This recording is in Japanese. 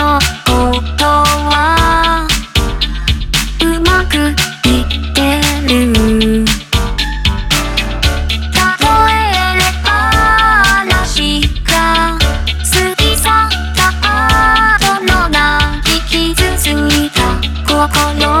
のことはうまくいってる。例えれば嵐か過ぎ去った後の泣き傷ついた。心。